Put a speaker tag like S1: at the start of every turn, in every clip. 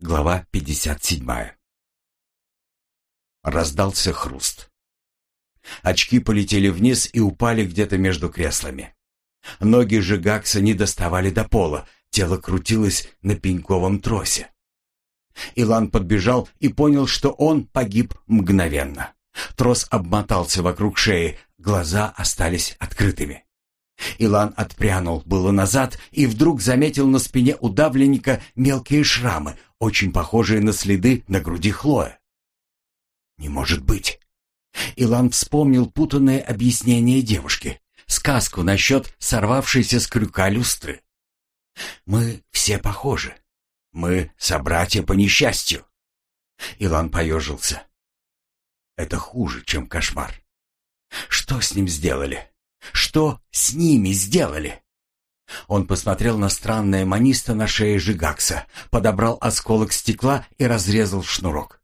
S1: Глава 57. Раздался хруст. Очки полетели вниз и упали где-то между креслами. Ноги Жигакса не доставали до пола, тело крутилось на пеньковом тросе. Илан подбежал и понял, что он погиб мгновенно. Трос обмотался вокруг шеи, глаза остались открытыми. Илан отпрянул было назад и вдруг заметил на спине удавленника мелкие шрамы, очень похожие на следы на груди Хлоя. «Не может быть!» Илан вспомнил путанное объяснение девушки, сказку насчет сорвавшейся с крюка люстры. «Мы все похожи. Мы собратья по несчастью». Илан поежился. «Это хуже, чем кошмар. Что с ним сделали?» Что с ними сделали? Он посмотрел на странное маниста на шее Жигакса, подобрал осколок стекла и разрезал шнурок.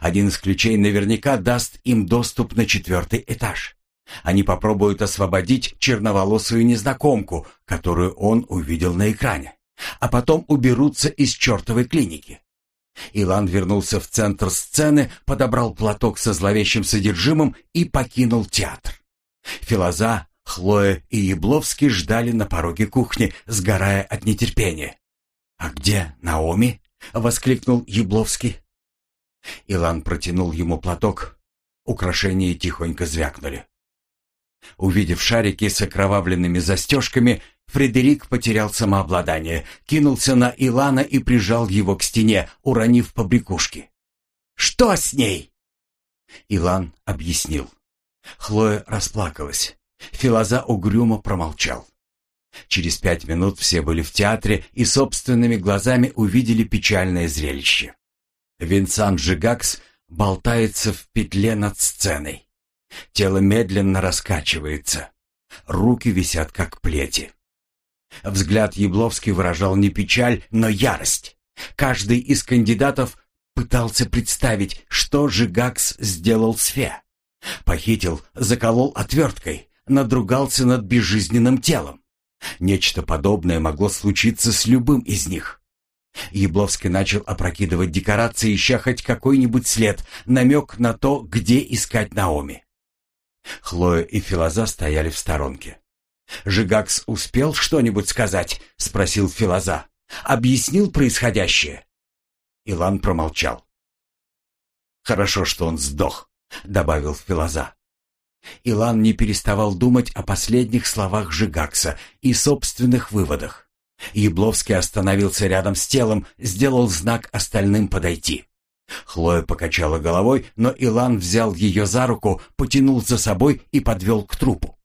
S1: Один из ключей наверняка даст им доступ на четвертый этаж. Они попробуют освободить черноволосую незнакомку, которую он увидел на экране, а потом уберутся из чертовой клиники. Илан вернулся в центр сцены, подобрал платок со зловещим содержимым и покинул театр. Филоза Хлоя и Ябловский ждали на пороге кухни, сгорая от нетерпения. «А где Наоми?» — воскликнул Ябловский. Илан протянул ему платок. Украшения тихонько звякнули. Увидев шарики с окровавленными застежками, Фредерик потерял самообладание, кинулся на Илана и прижал его к стене, уронив побрякушки. «Что с ней?» Илан объяснил. Хлоя расплакалась. Филоза угрюмо промолчал. Через пять минут все были в театре и собственными глазами увидели печальное зрелище. Винсан Жигакс болтается в петле над сценой. Тело медленно раскачивается. Руки висят как плети. Взгляд Ябловский выражал не печаль, но ярость. Каждый из кандидатов пытался представить, что Жигакс сделал с Фе. Похитил, заколол отверткой, надругался над безжизненным телом. Нечто подобное могло случиться с любым из них. Ябловский начал опрокидывать декорации, ища хоть какой-нибудь след, намек на то, где искать Наоми. Хлоя и Филоза стояли в сторонке. «Жигакс успел что-нибудь сказать?» — спросил Филоза. «Объяснил происходящее?» Илан промолчал. «Хорошо, что он сдох», — добавил Филоза. Илан не переставал думать о последних словах Жигакса и собственных выводах. Ябловский остановился рядом с телом, сделал знак остальным подойти. Хлоя покачала головой, но Илан взял ее за руку, потянул за собой и подвел к трупу.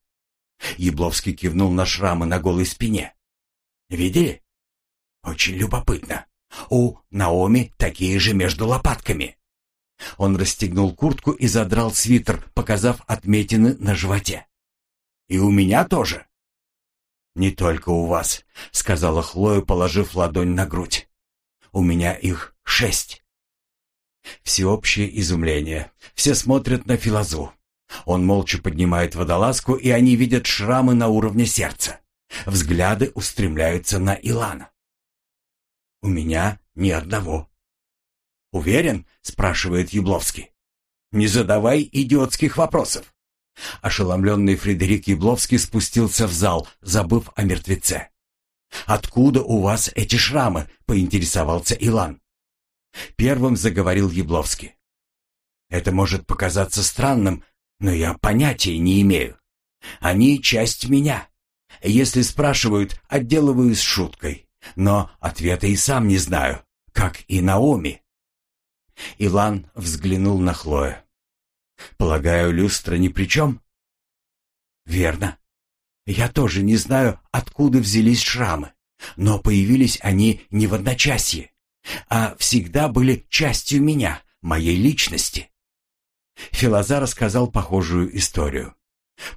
S1: Ябловский кивнул на шрамы на голой спине. «Видели? Очень любопытно. У Наоми такие же между лопатками». Он расстегнул куртку и задрал свитер, показав отметины на животе. «И у меня тоже?» «Не только у вас», — сказала Хлоя, положив ладонь на грудь. «У меня их шесть». Всеобщее изумление. Все смотрят на Филозу. Он молча поднимает водолазку, и они видят шрамы на уровне сердца. Взгляды устремляются на Илана. «У меня ни одного», «Уверен?» — спрашивает Ябловский. «Не задавай идиотских вопросов». Ошеломленный Фредерик Ябловский спустился в зал, забыв о мертвеце. «Откуда у вас эти шрамы?» — поинтересовался Илан. Первым заговорил Ябловский. «Это может показаться странным, но я понятия не имею. Они часть меня. Если спрашивают, отделываюсь шуткой, но ответа и сам не знаю, как и Наоми. Иван взглянул на Хлоя. «Полагаю, люстра ни при чем?» «Верно. Я тоже не знаю, откуда взялись шрамы, но появились они не в одночасье, а всегда были частью меня, моей личности». Филоза рассказал похожую историю.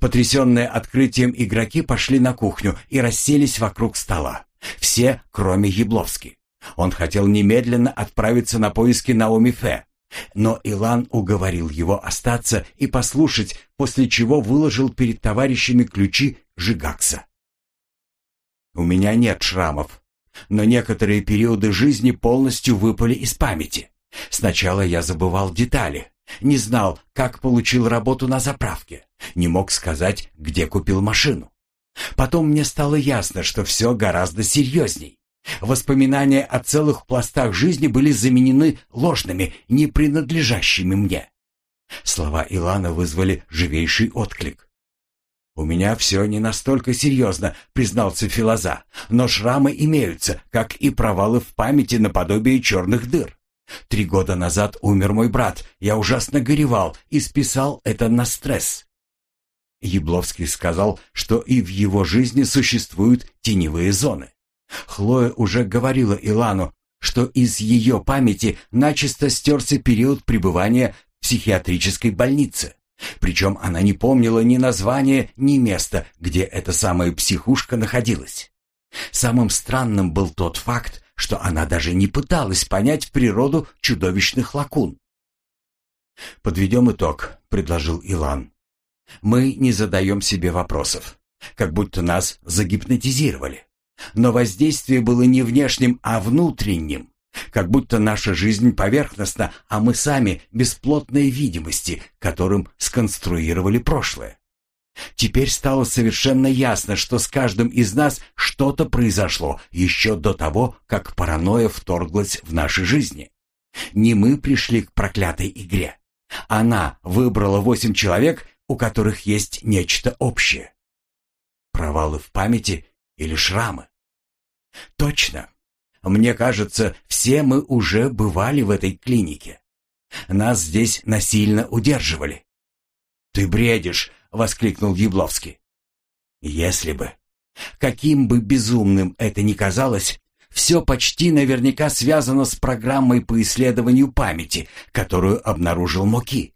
S1: Потрясенные открытием игроки пошли на кухню и расселись вокруг стола. Все, кроме Ябловски. Он хотел немедленно отправиться на поиски Наоми Фе, но Илан уговорил его остаться и послушать, после чего выложил перед товарищами ключи Жигакса. «У меня нет шрамов», но некоторые периоды жизни полностью выпали из памяти. Сначала я забывал детали, не знал, как получил работу на заправке, не мог сказать, где купил машину. Потом мне стало ясно, что все гораздо серьезней. Воспоминания о целых пластах жизни были заменены ложными, не принадлежащими мне. Слова Илана вызвали живейший отклик. «У меня все не настолько серьезно», — признался Филоза, «но шрамы имеются, как и провалы в памяти наподобие черных дыр. Три года назад умер мой брат, я ужасно горевал и списал это на стресс». Ябловский сказал, что и в его жизни существуют теневые зоны. Хлоя уже говорила Илану, что из ее памяти начисто стерся период пребывания в психиатрической больнице. Причем она не помнила ни названия, ни места, где эта самая психушка находилась. Самым странным был тот факт, что она даже не пыталась понять природу чудовищных лакун. «Подведем итог», — предложил Илан. «Мы не задаем себе вопросов, как будто нас загипнотизировали. Но воздействие было не внешним, а внутренним. Как будто наша жизнь поверхностна, а мы сами бесплотные видимости, которым сконструировали прошлое. Теперь стало совершенно ясно, что с каждым из нас что-то произошло еще до того, как паранойя вторглась в наши жизни. Не мы пришли к проклятой игре. Она выбрала восемь человек, у которых есть нечто общее. Провалы в памяти или шрамы? Точно. Мне кажется, все мы уже бывали в этой клинике. Нас здесь насильно удерживали. «Ты бредишь!» — воскликнул Ябловский. «Если бы. Каким бы безумным это ни казалось, все почти наверняка связано с программой по исследованию памяти, которую обнаружил Моки.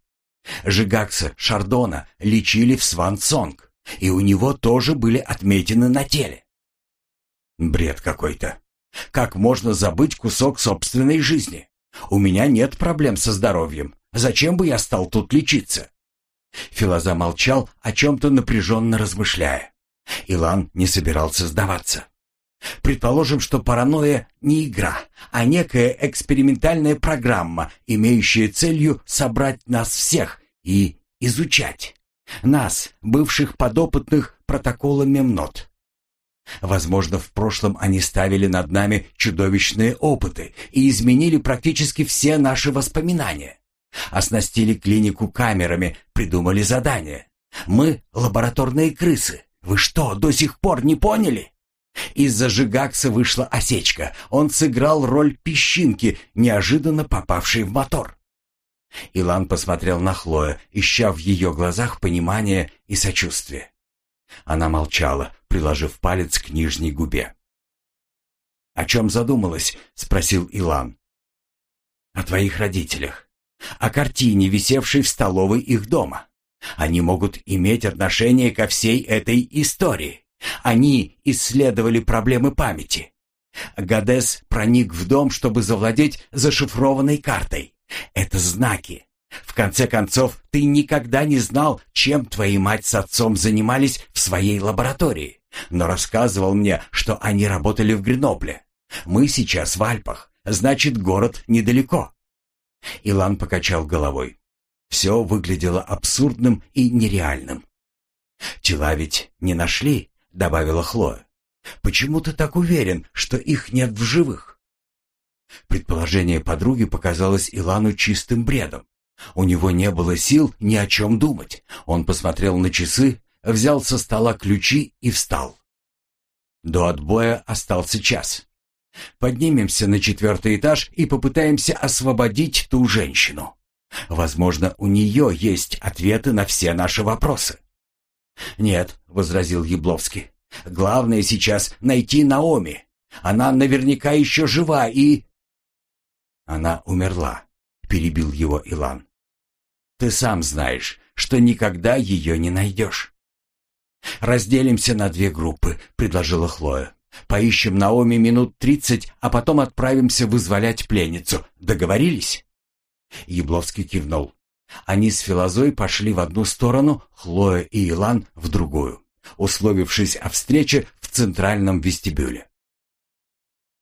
S1: Жигакса Шардона лечили в Свансонг, и у него тоже были отметины на теле. Бред какой-то. Как можно забыть кусок собственной жизни? У меня нет проблем со здоровьем. Зачем бы я стал тут лечиться?» Филоза молчал, о чем-то напряженно размышляя. Илан не собирался сдаваться. Предположим, что паранойя не игра, а некая экспериментальная программа, имеющая целью собрать нас всех и изучать. Нас, бывших подопытных протокола Мемнот. Возможно, в прошлом они ставили над нами чудовищные опыты и изменили практически все наши воспоминания. Оснастили клинику камерами, придумали задания. Мы — лабораторные крысы. Вы что, до сих пор не поняли? Из-за Жигакса вышла осечка. Он сыграл роль песчинки, неожиданно попавшей в мотор. Илан посмотрел на Хлоя, ища в ее глазах понимание и сочувствие. Она молчала, приложив палец к нижней губе. «О чем задумалась?» — спросил Илан. «О твоих родителях. О картине, висевшей в столовой их дома. Они могут иметь отношение ко всей этой истории. Они исследовали проблемы памяти. Гадес проник в дом, чтобы завладеть зашифрованной картой. Это знаки, в конце концов, ты никогда не знал, чем твои мать с отцом занимались в своей лаборатории, но рассказывал мне, что они работали в Гренобле. Мы сейчас в Альпах, значит, город недалеко. Илан покачал головой. Все выглядело абсурдным и нереальным. «Тела ведь не нашли», — добавила Хлоя. «Почему ты так уверен, что их нет в живых?» Предположение подруги показалось Илану чистым бредом. У него не было сил ни о чем думать. Он посмотрел на часы, взял со стола ключи и встал. До отбоя остался час. Поднимемся на четвертый этаж и попытаемся освободить ту женщину. Возможно, у нее есть ответы на все наши вопросы. «Нет», — возразил Ябловский, — «главное сейчас найти Наоми. Она наверняка еще жива и...» «Она умерла», — перебил его Илан. Ты сам знаешь, что никогда ее не найдешь. «Разделимся на две группы», — предложила Хлоя. «Поищем Наоми минут тридцать, а потом отправимся вызволять пленницу. Договорились?» Ябловский кивнул. Они с Филозой пошли в одну сторону, Хлоя и Илан в другую, условившись о встрече в центральном вестибюле.